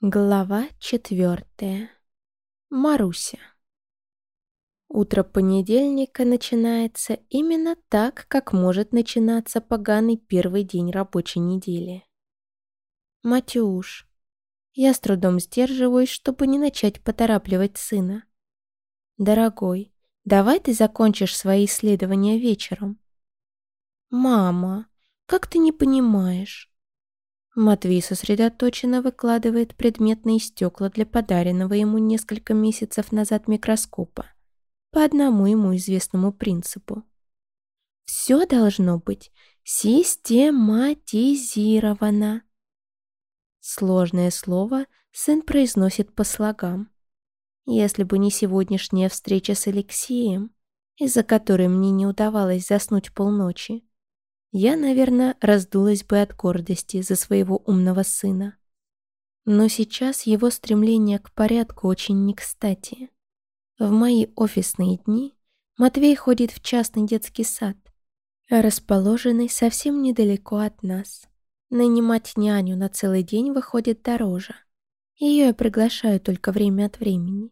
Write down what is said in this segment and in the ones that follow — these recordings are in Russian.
Глава четвертая. Маруся. Утро понедельника начинается именно так, как может начинаться поганый первый день рабочей недели. Матюш. Я с трудом сдерживаюсь, чтобы не начать поторапливать сына. Дорогой, давай ты закончишь свои исследования вечером. Мама, как ты не понимаешь? Матвей сосредоточенно выкладывает предметные стекла для подаренного ему несколько месяцев назад микроскопа по одному ему известному принципу. Все должно быть систематизировано. Сложное слово сын произносит по слогам. Если бы не сегодняшняя встреча с Алексеем, из-за которой мне не удавалось заснуть полночи, я, наверное, раздулась бы от гордости за своего умного сына. Но сейчас его стремление к порядку очень не кстати. В мои офисные дни Матвей ходит в частный детский сад, расположенный совсем недалеко от нас. Нанимать няню на целый день выходит дороже. Ее я приглашаю только время от времени.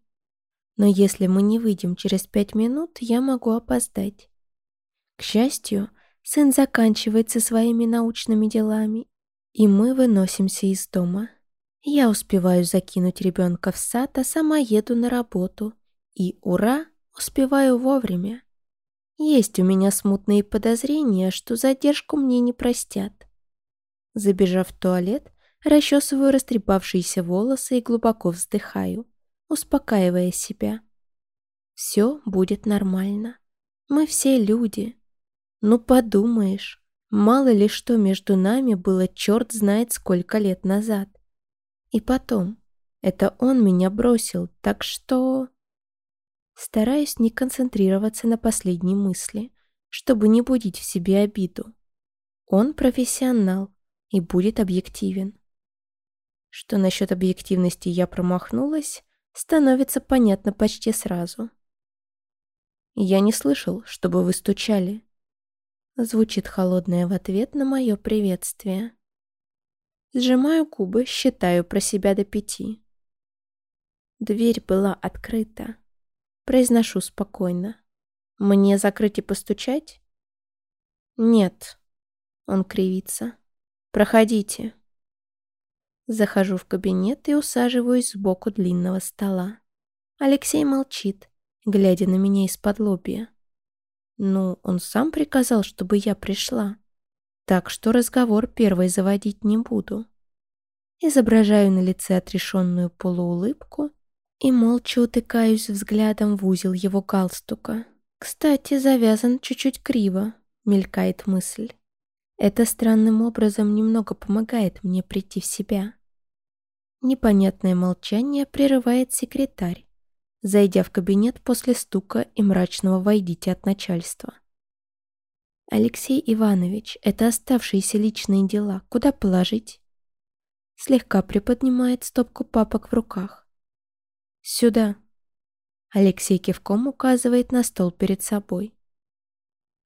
Но если мы не выйдем через пять минут, я могу опоздать. К счастью, Сын заканчивает со своими научными делами, и мы выносимся из дома. Я успеваю закинуть ребенка в сад, а сама еду на работу. И, ура, успеваю вовремя. Есть у меня смутные подозрения, что задержку мне не простят. Забежав в туалет, расчесываю растрепавшиеся волосы и глубоко вздыхаю, успокаивая себя. Все будет нормально. Мы все люди. Ну подумаешь, мало ли что между нами было черт знает сколько лет назад. И потом, это он меня бросил, так что... Стараюсь не концентрироваться на последней мысли, чтобы не будить в себе обиду. Он профессионал и будет объективен. Что насчет объективности я промахнулась, становится понятно почти сразу. Я не слышал, чтобы вы стучали. Звучит холодное в ответ на мое приветствие. Сжимаю губы, считаю про себя до пяти. Дверь была открыта. Произношу спокойно. Мне закрыть и постучать? Нет. Он кривится. Проходите. Захожу в кабинет и усаживаюсь сбоку длинного стола. Алексей молчит, глядя на меня из-под лобья. Ну, он сам приказал, чтобы я пришла. Так что разговор первой заводить не буду. Изображаю на лице отрешенную полуулыбку и молча утыкаюсь взглядом в узел его галстука. Кстати, завязан чуть-чуть криво, мелькает мысль. Это странным образом немного помогает мне прийти в себя. Непонятное молчание прерывает секретарь зайдя в кабинет после стука и мрачного «войдите от начальства». «Алексей Иванович, это оставшиеся личные дела. Куда положить?» Слегка приподнимает стопку папок в руках. «Сюда». Алексей кивком указывает на стол перед собой.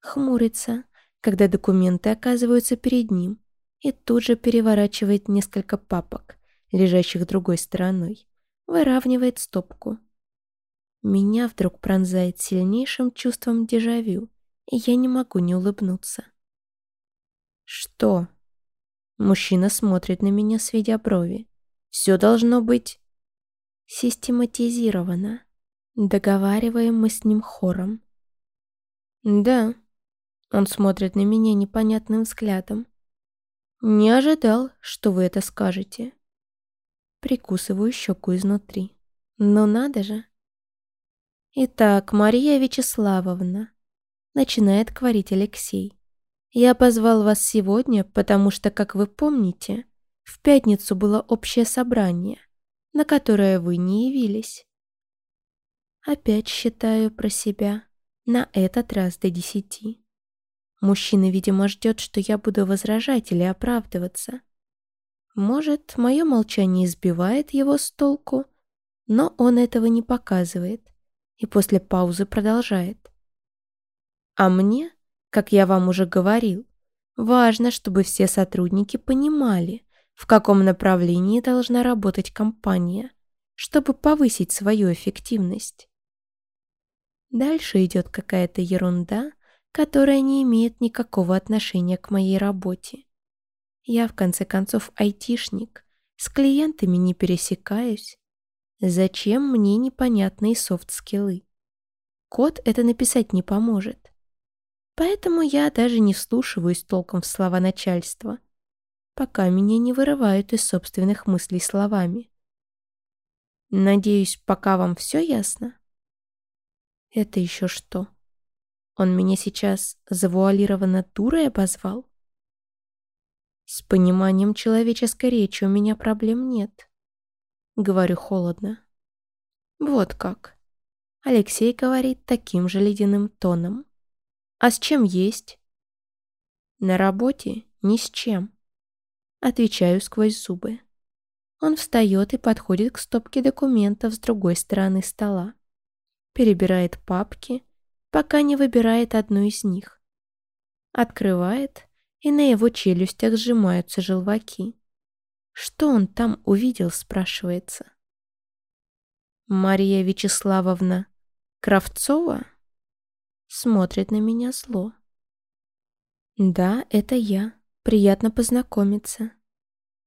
Хмурится, когда документы оказываются перед ним, и тут же переворачивает несколько папок, лежащих другой стороной, выравнивает стопку. Меня вдруг пронзает сильнейшим чувством дежавю, и я не могу не улыбнуться. «Что?» Мужчина смотрит на меня, сведя брови. «Все должно быть...» «Систематизировано», Договариваем мы с ним хором. «Да», — он смотрит на меня непонятным взглядом. «Не ожидал, что вы это скажете». Прикусываю щеку изнутри. «Ну надо же!» «Итак, Мария Вячеславовна», — начинает говорить Алексей. «Я позвал вас сегодня, потому что, как вы помните, в пятницу было общее собрание, на которое вы не явились». Опять считаю про себя, на этот раз до десяти. Мужчина, видимо, ждет, что я буду возражать или оправдываться. Может, мое молчание избивает его с толку, но он этого не показывает и после паузы продолжает. А мне, как я вам уже говорил, важно, чтобы все сотрудники понимали, в каком направлении должна работать компания, чтобы повысить свою эффективность. Дальше идет какая-то ерунда, которая не имеет никакого отношения к моей работе. Я, в конце концов, айтишник, с клиентами не пересекаюсь. Зачем мне непонятные софт-скиллы? Код это написать не поможет. Поэтому я даже не вслушиваюсь толком в слова начальства, пока меня не вырывают из собственных мыслей словами. Надеюсь, пока вам все ясно? Это еще что? Он меня сейчас завуалированно дурой обозвал? С пониманием человеческой речи у меня проблем нет. Говорю холодно. Вот как. Алексей говорит таким же ледяным тоном. А с чем есть? На работе ни с чем. Отвечаю сквозь зубы. Он встает и подходит к стопке документов с другой стороны стола. Перебирает папки, пока не выбирает одну из них. Открывает и на его челюстях сжимаются желваки. Что он там увидел, спрашивается. Мария Вячеславовна Кравцова смотрит на меня зло. Да, это я. Приятно познакомиться.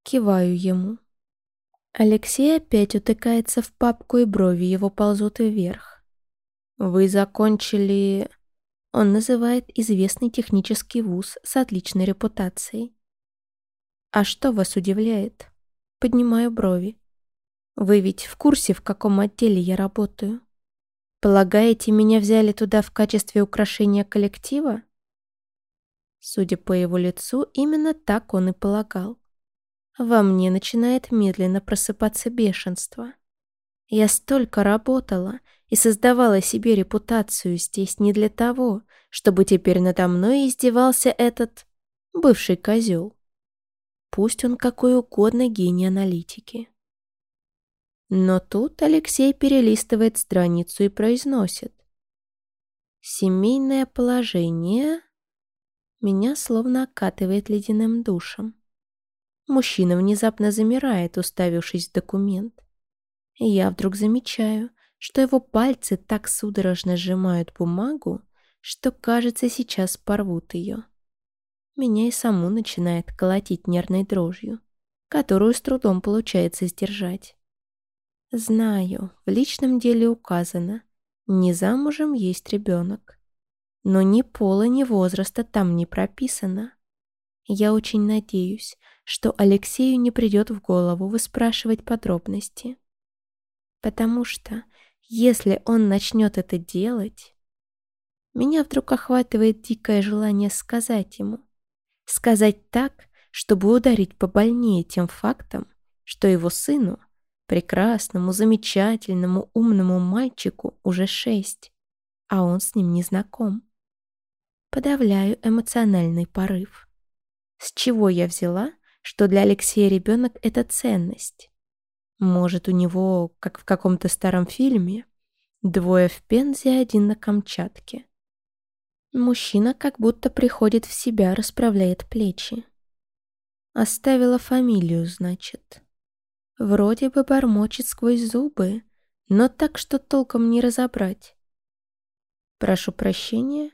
Киваю ему. Алексей опять утыкается в папку, и брови его ползут вверх. Вы закончили... Он называет известный технический вуз с отличной репутацией. «А что вас удивляет?» Поднимаю брови. «Вы ведь в курсе, в каком отделе я работаю? Полагаете, меня взяли туда в качестве украшения коллектива?» Судя по его лицу, именно так он и полагал. Во мне начинает медленно просыпаться бешенство. Я столько работала и создавала себе репутацию здесь не для того, чтобы теперь надо мной издевался этот бывший козел. Пусть он какой угодно гений аналитики. Но тут Алексей перелистывает страницу и произносит. Семейное положение меня словно окатывает ледяным душем. Мужчина внезапно замирает, уставившись в документ. И я вдруг замечаю, что его пальцы так судорожно сжимают бумагу, что, кажется, сейчас порвут ее. Меня и саму начинает колотить нервной дрожью, которую с трудом получается сдержать. Знаю, в личном деле указано, не замужем есть ребенок. Но ни пола, ни возраста там не прописано. Я очень надеюсь, что Алексею не придет в голову выспрашивать подробности. Потому что если он начнет это делать... Меня вдруг охватывает дикое желание сказать ему. Сказать так, чтобы ударить побольнее тем фактом, что его сыну, прекрасному, замечательному, умному мальчику уже шесть, а он с ним не знаком. Подавляю эмоциональный порыв. С чего я взяла, что для Алексея ребенок — это ценность? Может, у него, как в каком-то старом фильме, двое в Пензе, один на Камчатке. Мужчина как будто приходит в себя, расправляет плечи. Оставила фамилию, значит. Вроде бы бормочет сквозь зубы, но так, что толком не разобрать. Прошу прощения.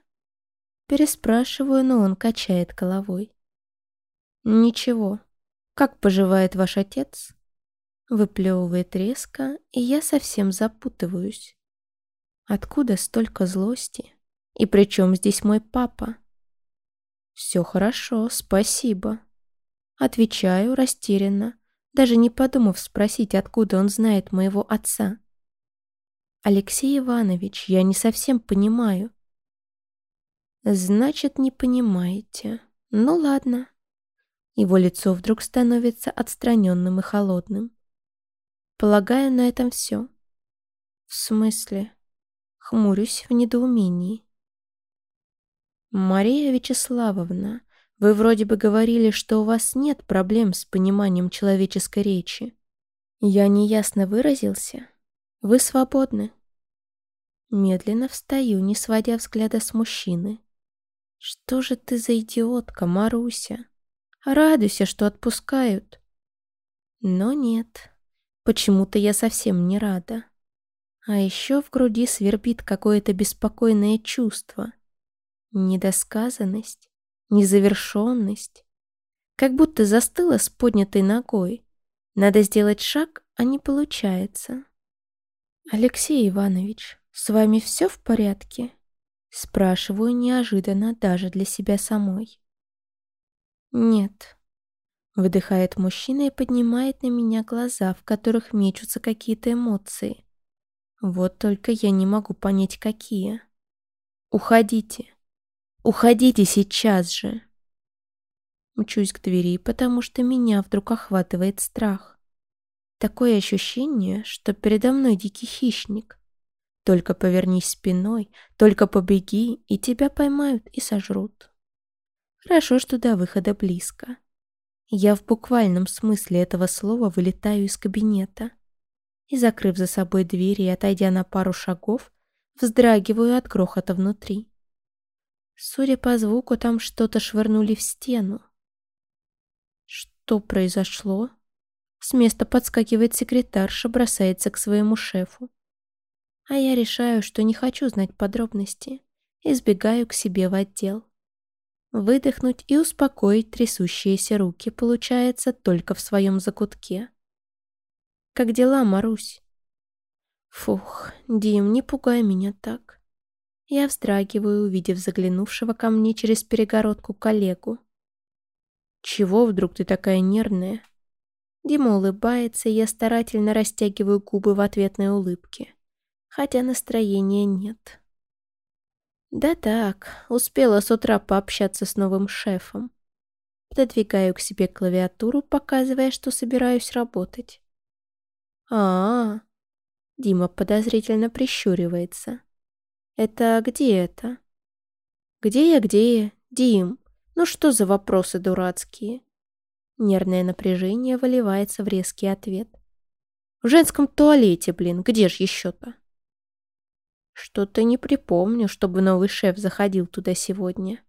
Переспрашиваю, но он качает головой. Ничего. Как поживает ваш отец? Выплевывает резко, и я совсем запутываюсь. Откуда столько злости? И при чем здесь мой папа? Все хорошо, спасибо. Отвечаю растерянно, даже не подумав спросить, откуда он знает моего отца. Алексей Иванович, я не совсем понимаю. Значит, не понимаете. Ну ладно. Его лицо вдруг становится отстраненным и холодным. Полагаю, на этом все. В смысле? Хмурюсь в недоумении. Мария Вячеславовна, вы вроде бы говорили, что у вас нет проблем с пониманием человеческой речи. Я неясно выразился? Вы свободны. Медленно встаю, не сводя взгляда с мужчины. Что же ты за идиотка, Маруся? Радуйся, что отпускают. Но нет, почему-то я совсем не рада. А еще в груди свербит какое-то беспокойное чувство. Недосказанность, незавершенность. Как будто застыла с поднятой ногой. Надо сделать шаг, а не получается. «Алексей Иванович, с вами все в порядке?» Спрашиваю неожиданно даже для себя самой. «Нет», — выдыхает мужчина и поднимает на меня глаза, в которых мечутся какие-то эмоции. Вот только я не могу понять, какие. «Уходите! Уходите сейчас же!» Мчусь к двери, потому что меня вдруг охватывает страх. Такое ощущение, что передо мной дикий хищник. Только повернись спиной, только побеги, и тебя поймают и сожрут. Хорошо, что до выхода близко. Я в буквальном смысле этого слова вылетаю из кабинета и, закрыв за собой дверь и отойдя на пару шагов, вздрагиваю от грохота внутри. Судя по звуку, там что-то швырнули в стену. Что произошло? С места подскакивает секретарша, бросается к своему шефу. А я решаю, что не хочу знать подробности, и сбегаю к себе в отдел. Выдохнуть и успокоить трясущиеся руки получается только в своем закутке. «Как дела, Марусь?» «Фух, Дим, не пугай меня так». Я вздрагиваю, увидев заглянувшего ко мне через перегородку коллегу. «Чего вдруг ты такая нервная?» Дима улыбается, и я старательно растягиваю губы в ответной улыбке, хотя настроения нет. Да так, успела с утра пообщаться с новым шефом. Пододвигаю к себе клавиатуру, показывая, что собираюсь работать. а а, -а. Дима подозрительно прищуривается. «Это где это?» «Где я, где я? Дим, ну что за вопросы дурацкие? Нервное напряжение выливается в резкий ответ. В женском туалете, блин, где ж еще-то? Что-то не припомню, чтобы новый шеф заходил туда сегодня.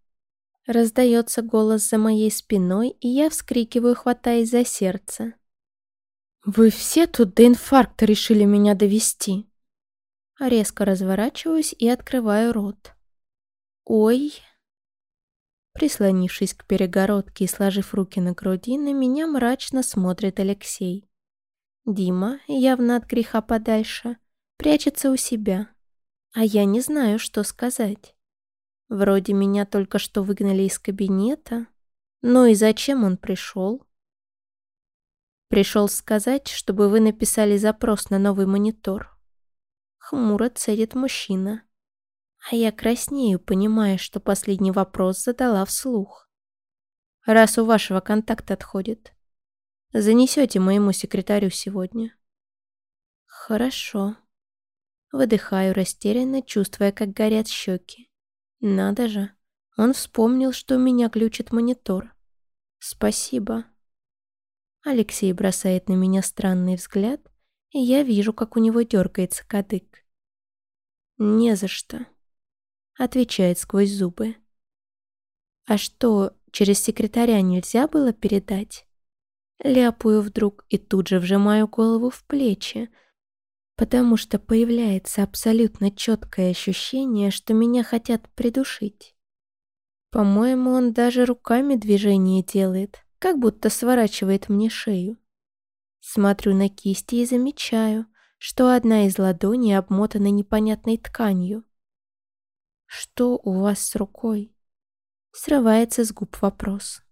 Раздается голос за моей спиной, и я вскрикиваю, хватаясь за сердце. «Вы все тут до инфаркта решили меня довести?» Резко разворачиваюсь и открываю рот. «Ой!» Прислонившись к перегородке и сложив руки на груди, на меня мрачно смотрит Алексей. Дима, явно от греха подальше, прячется у себя. А я не знаю, что сказать. Вроде меня только что выгнали из кабинета. Ну и зачем он пришел? Пришел сказать, чтобы вы написали запрос на новый монитор. Хмуро цедит мужчина. А я краснею, понимая, что последний вопрос задала вслух. Раз у вашего контакта отходит, занесете моему секретарю сегодня. Хорошо. Выдыхаю растерянно, чувствуя, как горят щеки. Надо же, он вспомнил, что у меня глючит монитор. Спасибо. Алексей бросает на меня странный взгляд, и я вижу, как у него дергается кадык. Не за что отвечает сквозь зубы. А что, через секретаря нельзя было передать? Ляпаю вдруг и тут же вжимаю голову в плечи, потому что появляется абсолютно четкое ощущение, что меня хотят придушить. По-моему, он даже руками движение делает, как будто сворачивает мне шею. Смотрю на кисти и замечаю, что одна из ладоней обмотана непонятной тканью. «Что у вас с рукой?» Срывается с губ вопрос.